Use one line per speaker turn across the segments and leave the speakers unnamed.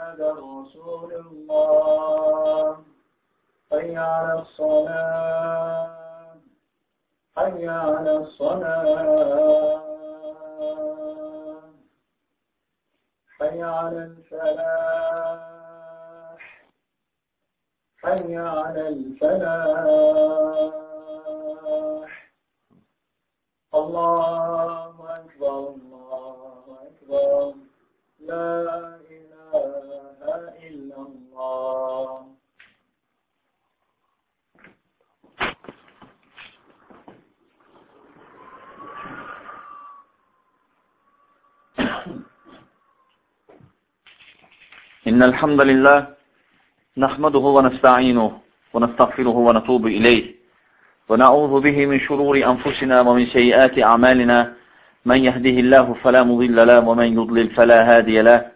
رسول الله. حي على الصلاة. حي على الصلاة. حي على الفلاح. حي على الفلاح. الله أكبر الله أكبر. لا
إن الحمد لله نحمده ونستعينه ونستغفره ونتوب إليه ونعوذ به من شرور أنفسنا ومن سيئات أعمالنا. من يهده الله فلا مضل له ومن يضلل فلا هادي له.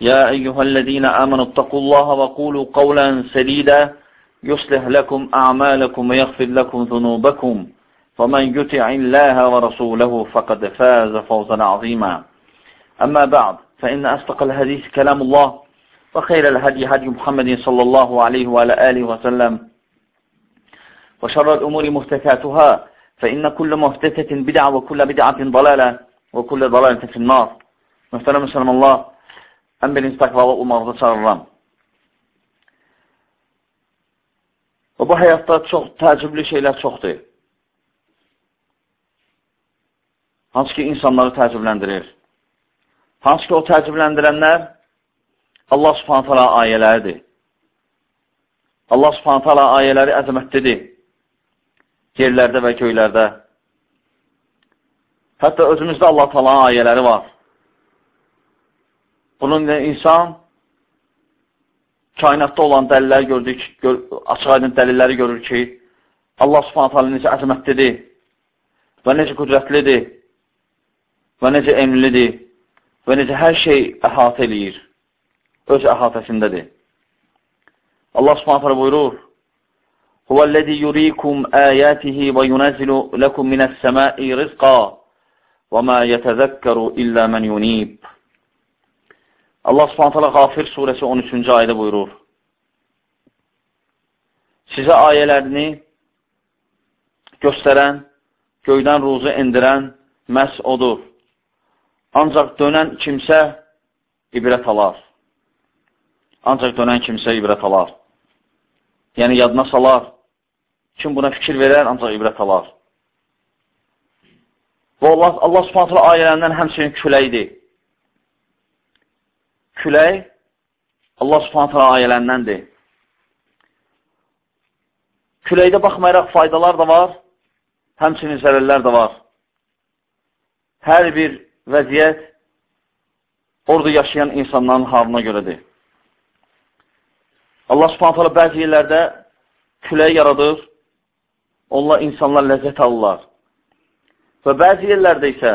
يا أيها الذين آمنوا اتقوا الله وقولوا قولا سديدا يصلح لكم أعمالكم ويغفر لكم ذنوبكم. ومن يطع الله ورسوله فقد فاز فوزا عظيما. أما بعد فإن أصدق الحديث كلام الله وخير الهدي هدي محمد صلى الله عليه وعلى آله وسلم وشر الأمور محدثاتها فإن كل محدثة بدعة وكل بدعة ضلالة وكل ضلالة في النار. Mühtərəm müsəlmanlar, ən birinci təqvalı olmağınızı çağırıram. Və bu həyatda çox təəccüblü şeylər çoxdur. Hansı ki, insanları təəccübləndirir. Hansı ki, o təəccübləndirənlər Allah subhanət hala ayələridir. Allah subhanət hala ayələri əzəmətlidir. Yerlərdə və göylərdə. Hətta özümüzdə Allah talan ayələri var. Bunun insan kainatda olan dəlilləri gördük, gör, açıq aydın dəlilləri görür ki, Allah subhanət hala necə əzəmətlidir və necə qüdrətlidir və necə emlidir və necə hər şey əhatə eləyir, öz əhatəsindədir. Allah subhanətlə buyurur, Huvəl-ləzi yurikum əyətihi və yunəzilu ləkum minəs-səmai rizqa və mə yətəzəkkəru illə mən yunib. Allah subhanətlə Qafir surəsi 13-cü ayda buyurur, Sizə ayələrini göstərən, göydən ruzu indirən məhz odur. Ancaq dönən kimsə ibrət alar. Ancaq dönən kimsə ibrət alar. Yəni, yadına salar. Kim buna fikir verər, ancaq ibrət alar. Və Allah, Allah subhanətlə ayələrindən həmçinin küləkdir. Külək Allah subhanətlə ayələndəndir. Küləkdə baxmayaraq faydalar da var, həmçinin zərərlər də var. Hər bir vəziyyət orada yaşayan insanların halına görədir. Allah subhanət hala bəzi yerlərdə küləyi yaradır, onlar insanlar ləzzət alırlar. Və bəzi yerlərdə isə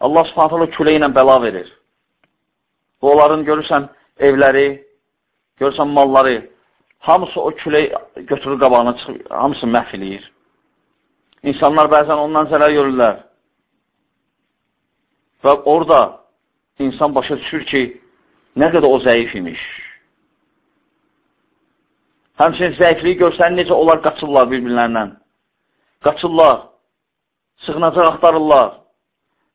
Allah subhanət hala küləyi ilə bəla verir. Və onların görürsən evləri, görürsən malları, hamısı o külək götürür qabağına çıxır, hamısı məhv eləyir. İnsanlar bəzən ondan zərər görürlər. Və orada insan başa düşür ki, nə qədər o zəif imiş. Həmçinin zəifliyi görsən, necə onlar qaçırlar bir-birlərindən. Qaçırlar, sığınacaq axtarırlar.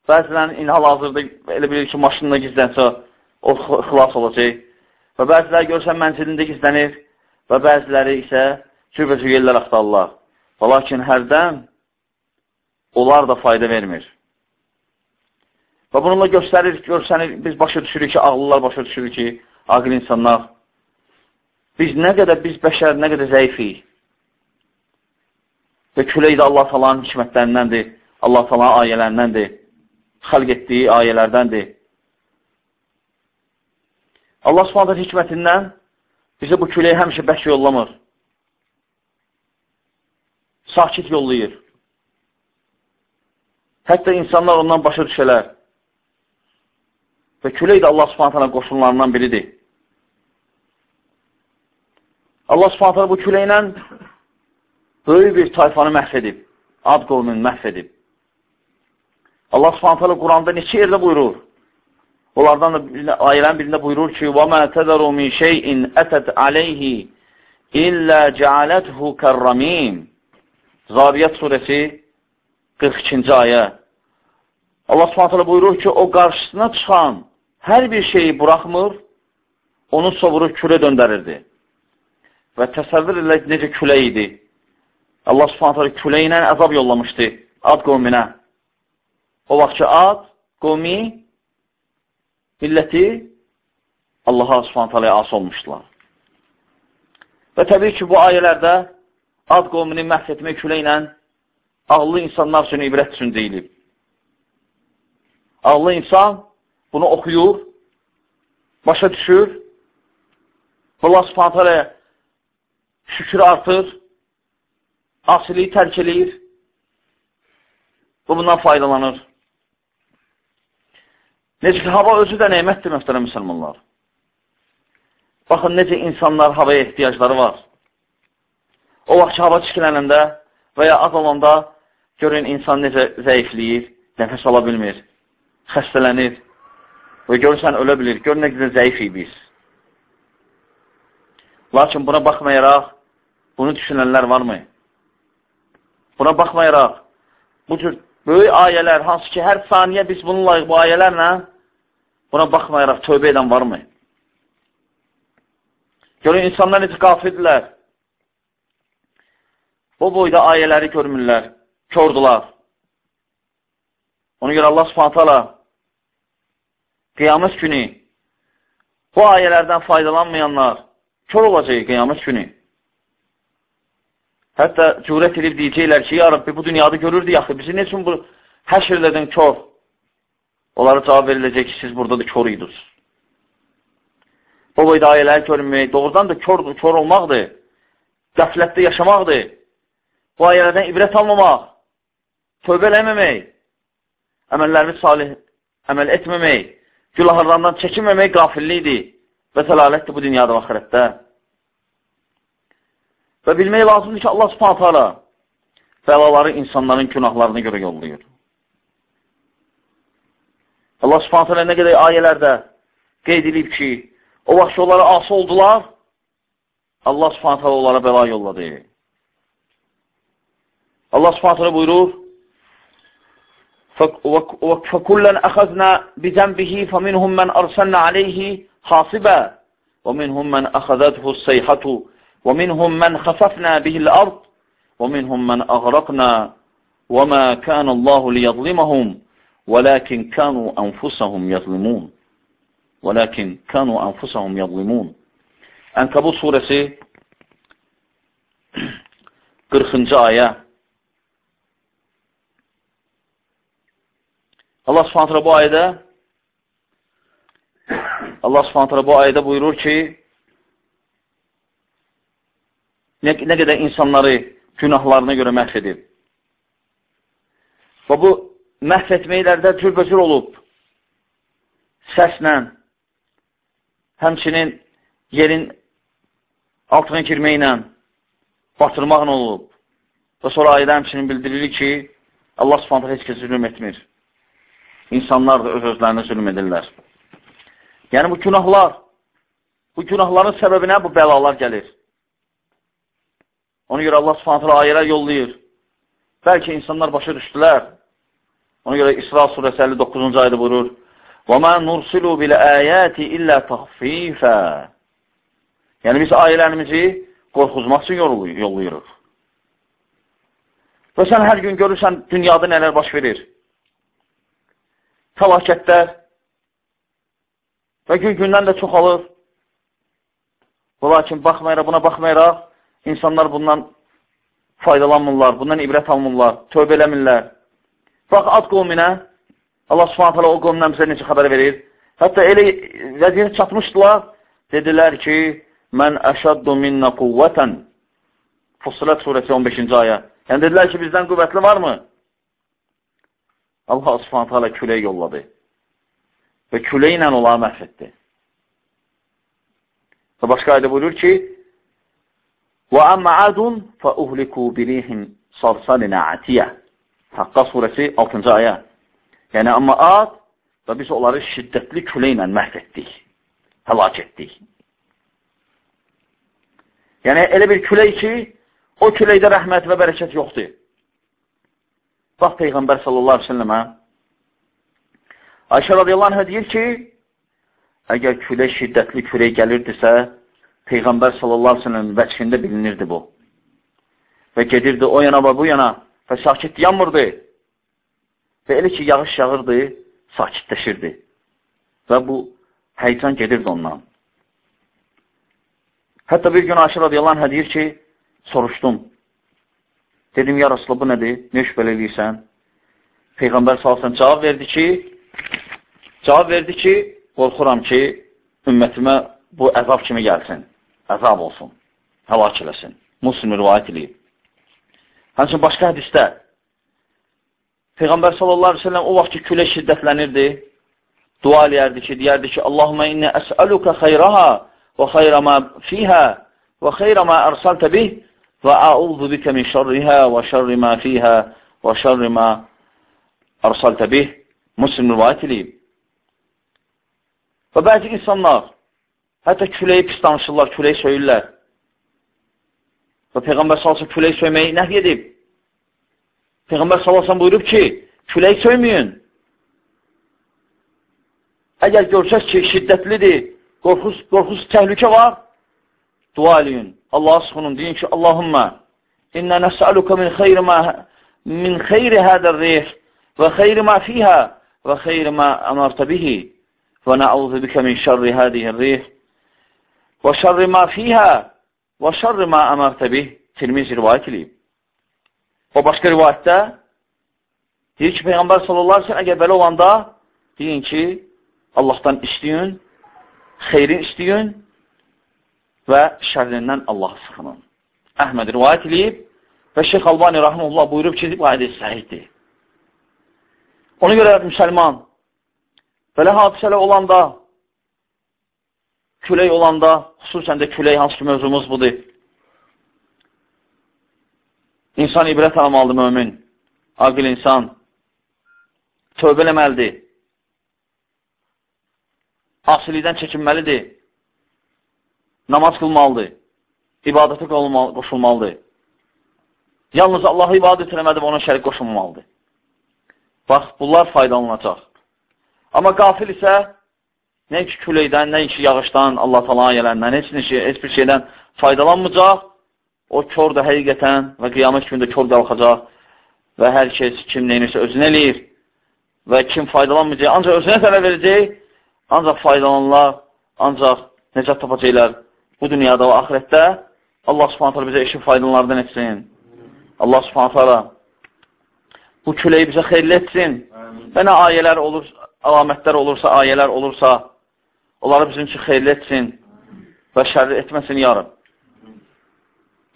Bəzilərinin inhal hazırda elə bilir ki, maşınına gizlənsə, o xilas olacaq. Və bəziləri görsən, mənzilində gizlənir və bəziləri isə cürbəcür yerlər axtarırlar. Və lakin hərdən onlar da fayda vermir. Və bununla göstərir, görsənir, biz başa düşürük ki, ağlılar başa düşürük ki, aqil insanlar, biz nə qədər, biz bəşər, nə qədər zəifik. Və külək də Allah talanın hikmətlərindəndir, Allah talanın ayələrindəndir, xəlq etdiyi ayələrdəndir. Allah subhanətən hikmətindən bizə bu küləyi həmişə bək yollamır. Sakit yollayır. Hətta insanlar ondan başa düşələr. Və külək də Allah subhanətən qoşunlarından biridir. Allah subhanətən bu küləklə böyük bir tayfanı məhv edib. Ad qovmunu məhv edib. Allah subhanətə Quranda neçə yerdə buyurur? Onlardan da ayələrin birində buyurur ki, وَمَا تَذَرُ مِنْ شَيْءٍ أَتَتْ عَلَيْهِ إِلَّا جَعَلَتْهُ كَرَّمِيمٍ Zariyat surəsi 42-ci ayə. Allah subhanətə buyurur ki, o qarşısına çıxan hər bir şeyi buraxmır, onu sovurur, külə döndərirdi. Və təsəvvür elə necə külə idi. Allah subhanətə külə ilə əzab yollamışdı ad qovminə. O vaxt ki, ad, qomi, milləti Allaha subhanətələ as olmuşdular. Və təbii ki, bu ayələrdə ad qovmini məhv etmək küləklə ağlı insanlar üçün ibrət üçün deyilib. Ağlı insan bunu oxuyur, başa düşür, Allah subhanətələ şükür artır, asiliyi tərk eləyir və bundan faydalanır. Necə ki, hava özü də neymətdir, mühtərəm müsəlmanlar. Baxın, necə insanlar havaya ehtiyacları var. O vaxt ki, hava çikilənəndə və ya az olanda görün, insan necə zəifləyir, nəfəs ala bilmir, xəstələnir və görürsən, ölə bilir. Gör, nə qədər zəifik biz. Lakin buna baxmayaraq, bunu düşünənlər varmı? Buna baxmayaraq, bu cür böyük ayələr, hansı ki, hər saniyə biz bununla, bu ayələrlə buna baxmayaraq tövbə edən varmı? Görün, insanlar necə qafirdirlər. Bu boyda ayələri görmürlər, kördular. Ona görə Allah subhanətələ qiyamət günü bu ayələrdən faydalanmayanlar kör olacaq qiyamət günü. Hətta cürət edib deyəcəklər ki, ya Rabbi, bu dünyada görürdü yaxı, bizi ne üçün bu həşrlədin kör? Onlara cavab veriləcək ki, siz burada da kör idiniz. Bu boyda ayələri görmək, doğrudan da kör, kör olmaqdır, qəflətdə yaşamaqdır. Bu ayələrdən ibrət almamaq, tövbə eləməmək, əməllərimiz salih əməl etməmək, günahlarından çəkinməmək qafillidir və təlalətdir bu dünyada və axirətdə. Və bilmək lazımdır ki, Allah subhanət hala bəlaları insanların günahlarına görə yollayır. Allah subhanət hala nə qədər ayələrdə qeyd edib ki, o vaxt ki, onlara ası oldular, Allah subhanət hala onlara bəla yolladı. Allah subhanət hala buyurur, فَكُلًّا أَخَذْنَا بِذَنْبِهِ فَمِنْهُمْ مَنْ أَرْسَلْنَا عَلَيْهِ حَاصِبًا وَمِنْهُمْ مَنْ أَخَذَتْهُ السَّيْحَةُ ومنهم من خسفنا به الأرض ومنهم من أغرقنا وما كان الله ليظلمهم ولكن كانوا أنفسهم يظلمون ولكن كانوا أنفسهم يظلمون Ənkabut surəsi 40-cı ayə Allah subhanətlə bu ayədə Allah subhanətlə bu ayədə buyurur ki nə, nə qədər insanları günahlarına görə məhv edib. Və bu məhv etməklərdə cürbəcür olub. Səslə, həmçinin yerin altına girməklə, batırmaqla olub. Və sonra ayədə həmçinin bildirilir ki, Allah subhanətə heç kəs zülüm etmir. İnsanlar da öz-özlərinə zülüm edirlər. Yəni, bu günahlar, bu günahların səbəbinə bu bəlalar gəlir. Ona görə Allah subhanətlə ayələr yollayır. Bəlkə insanlar başa düşdülər. Ona görə İsra surəsi 59-cu ayda buyurur. وَمَا نُرْسِلُوا بِالْآيَاتِ إِلَّا تَخْفِيفًا Yəni, biz ayələrimizi qorxuzmaq üçün yollayırıq. Və sən hər gün görürsən dünyada nələr baş verir. Fəlakətlər və gün-gündən də çoxalır. Və lakin baxmayaraq, buna baxmayaraq, insanlar bundan faydalanmırlar, bundan ibrət almırlar, tövbə eləmirlər. Bax, ad qovminə, Allah subhanət hələ o qovminə bizə necə xəbər verir. Hətta elə vəziyyət çatmışdılar, dedilər ki, mən əşəddu minnə quvvətən. Fussilat surəsi 15-ci ayə. Yəni, dedilər ki, bizdən qüvvətli varmı? Allah subhanət hələ külək yolladı. Və külək ilə onları məhv etdi. Və başqa ayda buyurur ki, وَأَمَّ عَادٌ فَأُهْلِكُوا بِرِيهٍ صَرْصَلٍ عَتِيَةٍ Haqqa surəsi 6-cı ayə. Yəni, amma ad və biz onları şiddətli küləklə məhv etdik, həlak etdik. Yəni, elə bir külək ki, o küləkdə rəhmət və bərəkət yoxdur. Bax, Peyğəmbər sallallahu aleyhi ve səlləmə Ayşə radiyallahu anh deyir ki, əgər külək şiddətli külək gəlirdisə, Peyğəmbər sallallahu aleyhi ve səlləmin vəçhində bilinirdi bu. Və gedirdi o yana və bu yana və sakit yanmırdı. Və elə ki, yağış yağırdı, sakitləşirdi. Və bu həycan gedirdi ondan. Hətta bir gün Aşır radiyallahu anh deyir ki, soruşdum. Dedim, ya Rasulullah, bu nədir? Ne iş belə eləyirsən? Peyğəmbər salsan cavab verdi ki, cavab verdi ki, qorxuram ki, ümmətimə bu əzab kimi gəlsin. Əzab olsun. Həlak eləsin. Muslim rivayət eləyib. Həmçin başqa hədistə Peyğəmbər sallallahu aleyhi ve sellem o vaxt ki, külə şiddətlənirdi, dua eləyərdi ki, deyərdi ki, Allahümə inni əsəluka xeyraha və xeyra ma fiyhə və xeyra ma ərsaltə bih və əuzu bikə min şərrihə və şərri ma fiyhə və şərri ma ərsaltə bih Müslim rivayət edib. Və bəzi insanlar hətta küləyi pis danışırlar, küləyi söyürlər. Və Peyğəmbər sallallahu küləyi söyməyi nəhy edib. Peyğəmbər salasən buyurub ki, külək söymüyün. Əgər görsəz ki, şiddətlidir, qorxus, qorxus təhlükə var, dua eləyin. Allah'a sıxının, deyin ki, Allahümmə, innə nəsəluka min xeyri ma min xeyri hədər rih və xeyri ma fiyhə və xeyri ma əmərtə bihi və nə'udhu bikə min şərri hədiyyə rih və şərri ma fiyhə və şərri ma əmərtə bih Tirmiz rivayət edib. O başqa rivayətdə deyir ki, Peyğəmbər sallallahu aleyhi əgər belə olanda deyin ki, Allahdan istəyin, xeyrin istəyin və şərrindən Allah sıxının. Əhməd rivayət edib və Şeyx Albani rahmanullah buyurub ki, bu hədis səhiddir. Ona görə müsəlman belə hadisələr olanda, külək olanda, xüsusən də külək hansı ki, mövzumuz budur. İnsan ibrət almalıdır mömin, aqil insan. Tövbə eləməlidir. Asilikdən çəkinməlidir. Namaz qılmalıdır. İbadətə qoşulmalıdır. Yalnız Allahı ibadət eləmədir və ona şərik qoşulmalıdır. Bax, bunlar faydalanacaq. Amma qafil isə nəinki küləkdən, nəinki yağışdan, Allah falan gələndən, heç, heç bir şeydən faydalanmayacaq. O kör də həqiqətən və qiyamət günündə kör qalxacaq və hər kəs kim neynirsə özünə eləyir və kim faydalanmayacaq, ancaq özünə zərər verəcək, ancaq faydalanırlar, ancaq necat tapacaqlar bu dünyada və axirətdə. Allah subhanətlə bizə eşi faydalardan etsin. Allah subhanətlə bu küləyi bizə xeyirli etsin. Və nə ayələr olur, əlamətlər olursa, ayələr olursa, onları bizim üçün xeyirli etsin və şərri etməsin yarım.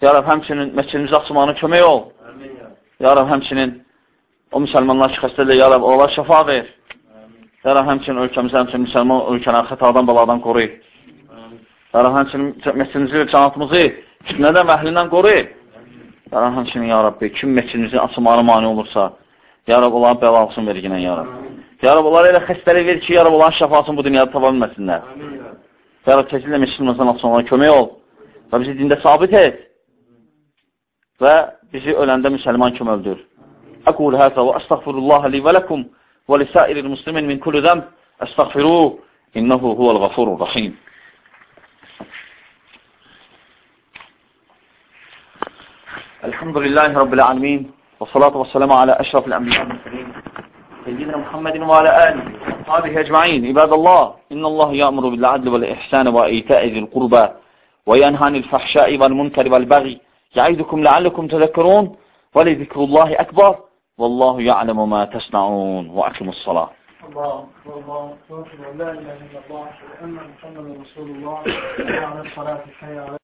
Ya Rab, həmçinin məscidimizi açmağına kömək ol. Ya Rab, həmçinin o müsəlmanlar ki, xəstədir, Ya Rab, onlar şəfa ver. Ya Rab, həmçinin ölkəmizi, həmçinin müsəlman ölkəni xətadan, baladan qoruy. Ya Rab, həmçinin məscidimizi və cənatımızı fitnədən və əhlindən qoruy. Ya Rab, həmçinin, Ya Rabbi, kim məscidimizin açmağına mani olursa, Ya Rab, onların bəlasını ver yenə, Ya Rab. Ya Rab, onlara elə xəstəlik ver ki, Ya Rab, onların şəfasını bu dünyada tapa bilməsinlər. Ya Rab, tezliklə məscidimizdən açmağına kömək ol və bizi dində sabit et və bizi öləndə müsəlman kimi öldür. Aqul hada və astaghfirullah li və lakum və lisairil muslimin min kulli zəmb astaghfiruhu innehu huvel gafurur rahim. الحمد لله رب العالمين والصلاة والسلام على أشرف الأنبياء والمرسلين سيدنا محمد وعلى آله وصحبه أجمعين. عباد الله إن الله يأمر بالعدل والإحسان وإيتاء ذي القربى وينهى عن الفحشاء والمنكر والبغي يعظكم لعلكم تذكرون ولذكر الله أكبر والله يعلم ما تصنعون وأقم الصلاة.
الله الله لا إله إلا الله أن محمدا رسول الله على الصلاة حي على